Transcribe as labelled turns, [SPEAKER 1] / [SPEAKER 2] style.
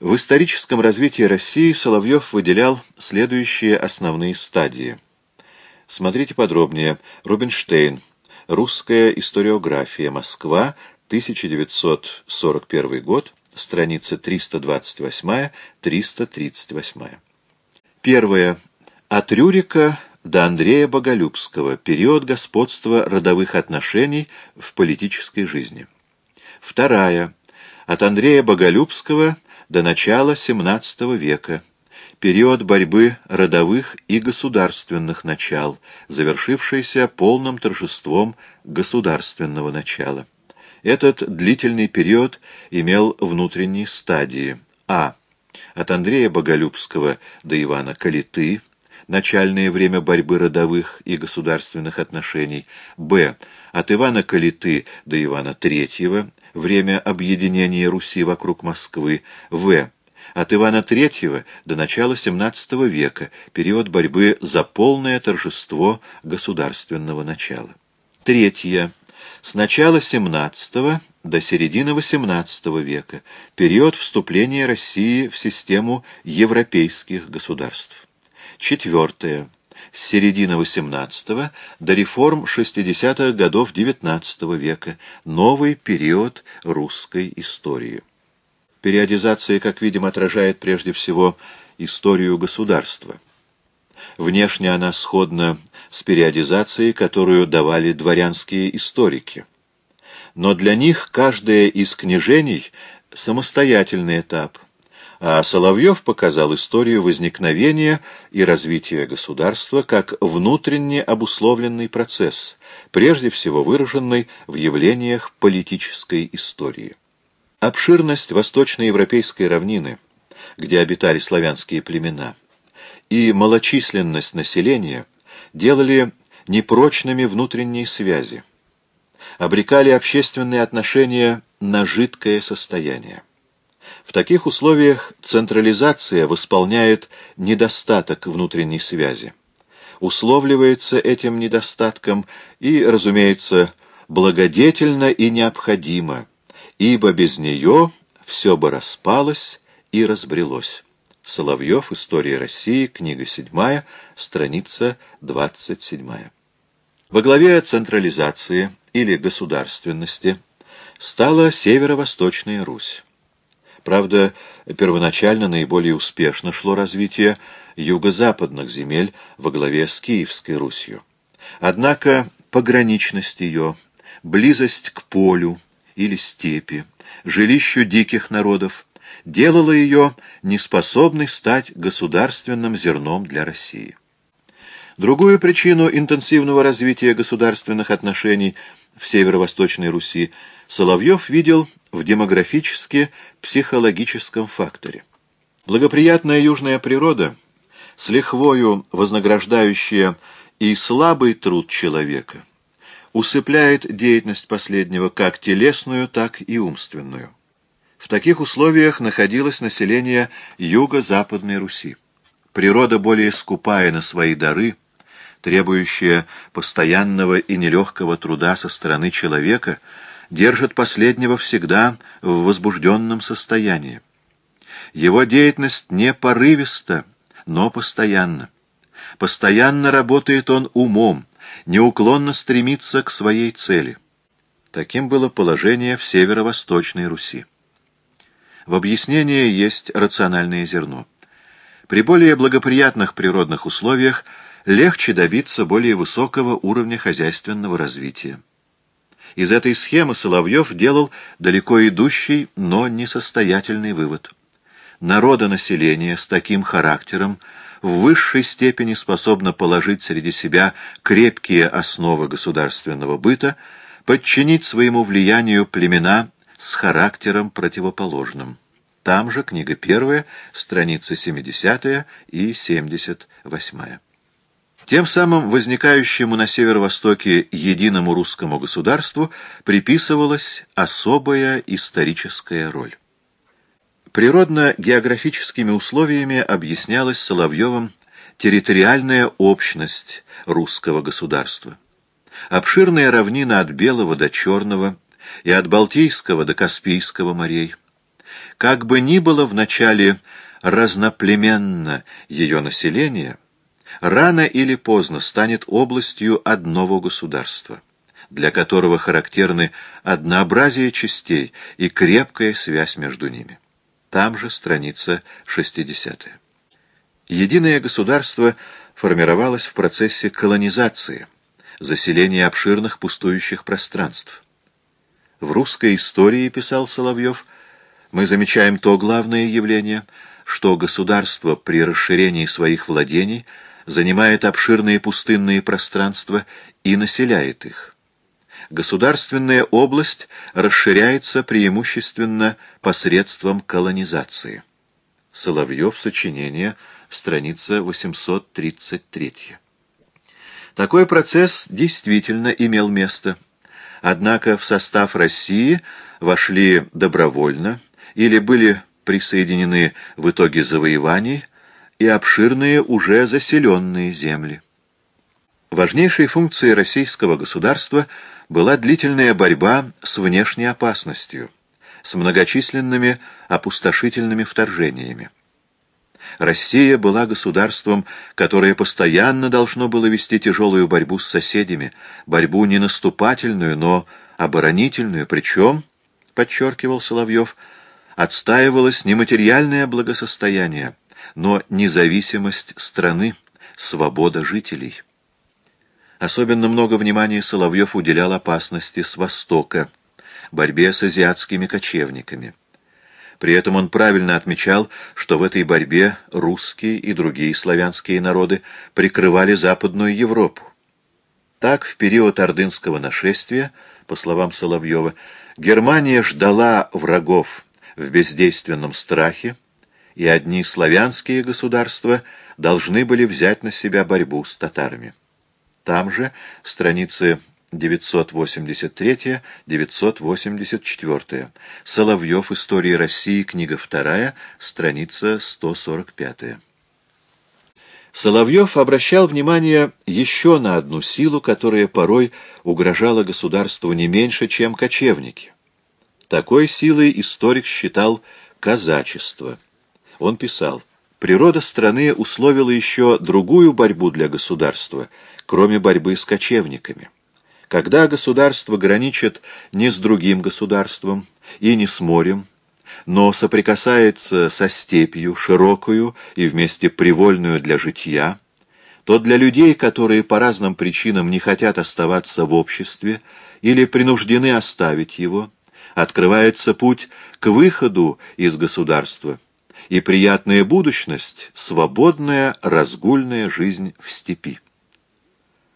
[SPEAKER 1] В историческом развитии России Соловьев выделял следующие основные стадии. Смотрите подробнее. Рубинштейн. Русская историография. Москва. 1941 год. Страница 328-338. Первое. От Рюрика до Андрея Боголюбского. Период господства родовых отношений в политической жизни. Вторая. От Андрея Боголюбского до начала XVII века, период борьбы родовых и государственных начал, завершившийся полным торжеством государственного начала. Этот длительный период имел внутренние стадии. А. От Андрея Боголюбского до Ивана Калиты, начальное время борьбы родовых и государственных отношений. Б. От Ивана Калиты до Ивана Третьего, время объединения Руси вокруг Москвы, в. От Ивана III до начала XVII века, период борьбы за полное торжество государственного начала. Третье. С начала XVII до середины XVIII века, период вступления России в систему европейских государств. Четвертое с середины XVIII до реформ 60-х годов XIX века, новый период русской истории. Периодизация, как видим, отражает прежде всего историю государства. Внешне она сходна с периодизацией, которую давали дворянские историки. Но для них каждое из княжений – самостоятельный этап – а Соловьев показал историю возникновения и развития государства как внутренне обусловленный процесс, прежде всего выраженный в явлениях политической истории. Обширность восточноевропейской равнины, где обитали славянские племена, и малочисленность населения делали непрочными внутренние связи, обрекали общественные отношения на жидкое состояние. В таких условиях централизация восполняет недостаток внутренней связи. Условливается этим недостатком и, разумеется, благодетельно и необходимо, ибо без нее все бы распалось и разбрелось. Соловьев. История России. Книга 7. Страница 27. Во главе централизации или государственности стала Северо-Восточная Русь. Правда, первоначально наиболее успешно шло развитие юго-западных земель во главе с Киевской Русью. Однако пограничность ее, близость к полю или степи, жилищу диких народов, делала ее неспособной стать государственным зерном для России. Другую причину интенсивного развития государственных отношений в северо-восточной Руси Соловьев видел в демографически-психологическом факторе. Благоприятная южная природа, с лихвою вознаграждающая и слабый труд человека, усыпляет деятельность последнего как телесную, так и умственную. В таких условиях находилось население юго-западной Руси. Природа более скупая на свои дары, требующая постоянного и нелегкого труда со стороны человека – держит последнего всегда в возбужденном состоянии. Его деятельность не порывиста, но постоянно. Постоянно работает он умом, неуклонно стремится к своей цели. Таким было положение в северо-восточной Руси. В объяснении есть рациональное зерно. При более благоприятных природных условиях легче добиться более высокого уровня хозяйственного развития. Из этой схемы Соловьев делал далеко идущий, но несостоятельный вывод. Народонаселение с таким характером в высшей степени способно положить среди себя крепкие основы государственного быта, подчинить своему влиянию племена с характером противоположным. Там же книга первая, страницы 70 и 78. Тем самым возникающему на северо-востоке единому русскому государству приписывалась особая историческая роль. Природно-географическими условиями объяснялась Соловьевым территориальная общность русского государства. Обширная равнина от Белого до Черного и от Балтийского до Каспийского морей, Как бы ни было вначале разноплеменно ее население, рано или поздно станет областью одного государства, для которого характерны однообразие частей и крепкая связь между ними. Там же страница 60. Единое государство формировалось в процессе колонизации, заселения обширных пустующих пространств. В русской истории, писал Соловьев, мы замечаем то главное явление, что государство при расширении своих владений занимает обширные пустынные пространства и населяет их. Государственная область расширяется преимущественно посредством колонизации. Соловьев, сочинение, страница 833. Такой процесс действительно имел место – Однако в состав России вошли добровольно или были присоединены в итоге завоеваний и обширные уже заселенные земли. Важнейшей функцией российского государства была длительная борьба с внешней опасностью, с многочисленными опустошительными вторжениями. Россия была государством, которое постоянно должно было вести тяжелую борьбу с соседями, борьбу не наступательную, но оборонительную, причем, подчеркивал Соловьев, отстаивалось не материальное благосостояние, но независимость страны, свобода жителей. Особенно много внимания Соловьев уделял опасности с востока, борьбе с азиатскими кочевниками. При этом он правильно отмечал, что в этой борьбе русские и другие славянские народы прикрывали Западную Европу. Так, в период ордынского нашествия, по словам Соловьева, Германия ждала врагов в бездейственном страхе, и одни славянские государства должны были взять на себя борьбу с татарами. Там же страницы 983-984. Соловьев. История России. Книга 2. Страница 145. Соловьев обращал внимание еще на одну силу, которая порой угрожала государству не меньше, чем кочевники. Такой силой историк считал казачество. Он писал, «Природа страны условила еще другую борьбу для государства, кроме борьбы с кочевниками». Когда государство граничит не с другим государством и не с морем, но соприкасается со степью, широкую и вместе привольную для житья, то для людей, которые по разным причинам не хотят оставаться в обществе или принуждены оставить его, открывается путь к выходу из государства и приятная будущность, свободная разгульная жизнь в степи.